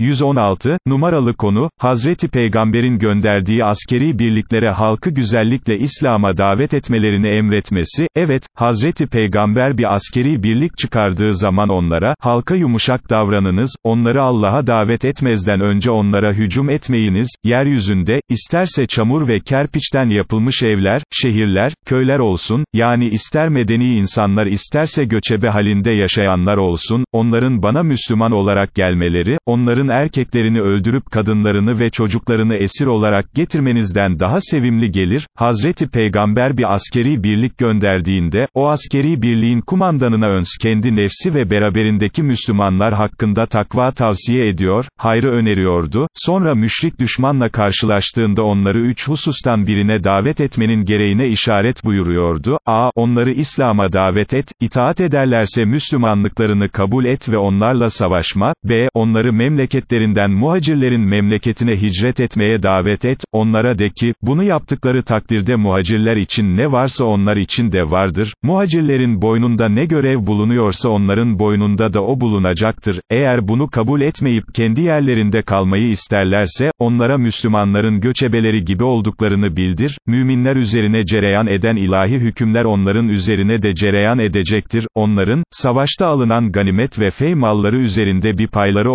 116, numaralı konu, Hazreti Peygamber'in gönderdiği askeri birliklere halkı güzellikle İslam'a davet etmelerini emretmesi, evet, Hazreti Peygamber bir askeri birlik çıkardığı zaman onlara, halka yumuşak davranınız, onları Allah'a davet etmezden önce onlara hücum etmeyiniz, yeryüzünde, isterse çamur ve kerpiçten yapılmış evler, şehirler, köyler olsun, yani ister medeni insanlar isterse göçebe halinde yaşayanlar olsun, onların bana Müslüman olarak gelmeleri, onların erkeklerini öldürüp kadınlarını ve çocuklarını esir olarak getirmenizden daha sevimli gelir, Hazreti Peygamber bir askeri birlik gönderdiğinde, o askeri birliğin kumandanına öns kendi nefsi ve beraberindeki Müslümanlar hakkında takva tavsiye ediyor, hayrı öneriyordu, sonra müşrik düşmanla karşılaştığında onları üç husustan birine davet etmenin gereğine işaret buyuruyordu, a. Onları İslam'a davet et, itaat ederlerse Müslümanlıklarını kabul et ve onlarla savaşma, b. Onları memleketlerinden muhacirlerin memleketine hicret etmeye davet et, onlara de ki, bunu yaptıkları takdirde muhacirler için ne varsa onlar için de vardır, muhacirlerin boynunda ne görev bulunuyorsa onların boynunda da o bulunacaktır, eğer bunu kabul etmeyip kendi yerlerinde kalmayı isterlerse, onlara Müslümanların göçebeleri gibi olduklarını bildir, müminler üzerine cereyan eden ilahi hükümler onların üzerine de cereyan edecektir, onların, savaşta alınan ganimet ve fey malları üzerinde bir payları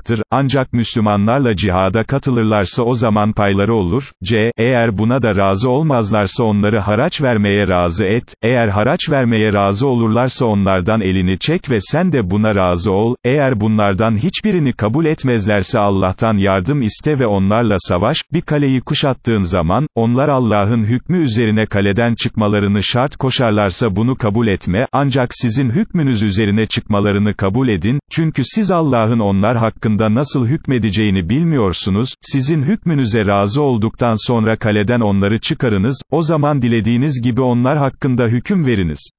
olmayacaktır, ancak Müslümanlarla cihada katılırlarsa o zaman payları olur, c. Eğer buna da razı olmazlarsa onları haraç vermeye razı et, eğer haraç vermeye razı olurlarsa onlardan elini çek ve sen de buna razı ol, eğer bunlardan hiçbirini kabul etmezlerse Allah'tan yardım iste ve onlarla savaş, bir kaleyi kuşattığın zaman, onlar Allah'ın hükmü üzerine kaleden çıkmalarını şart koşarlarsa bunu kabul etme, ancak sizin hükmünüz üzerine çıkmalarını kabul edin, çünkü siz Allah'ın onlar hakkında nasıl hükmedeceğini bilmiyorsunuz, sizin hükmünüze razı olduktan sonra kaleden onları çıkarınız, o zaman dilediğiniz gibi onlar hakkında hüküm veriniz.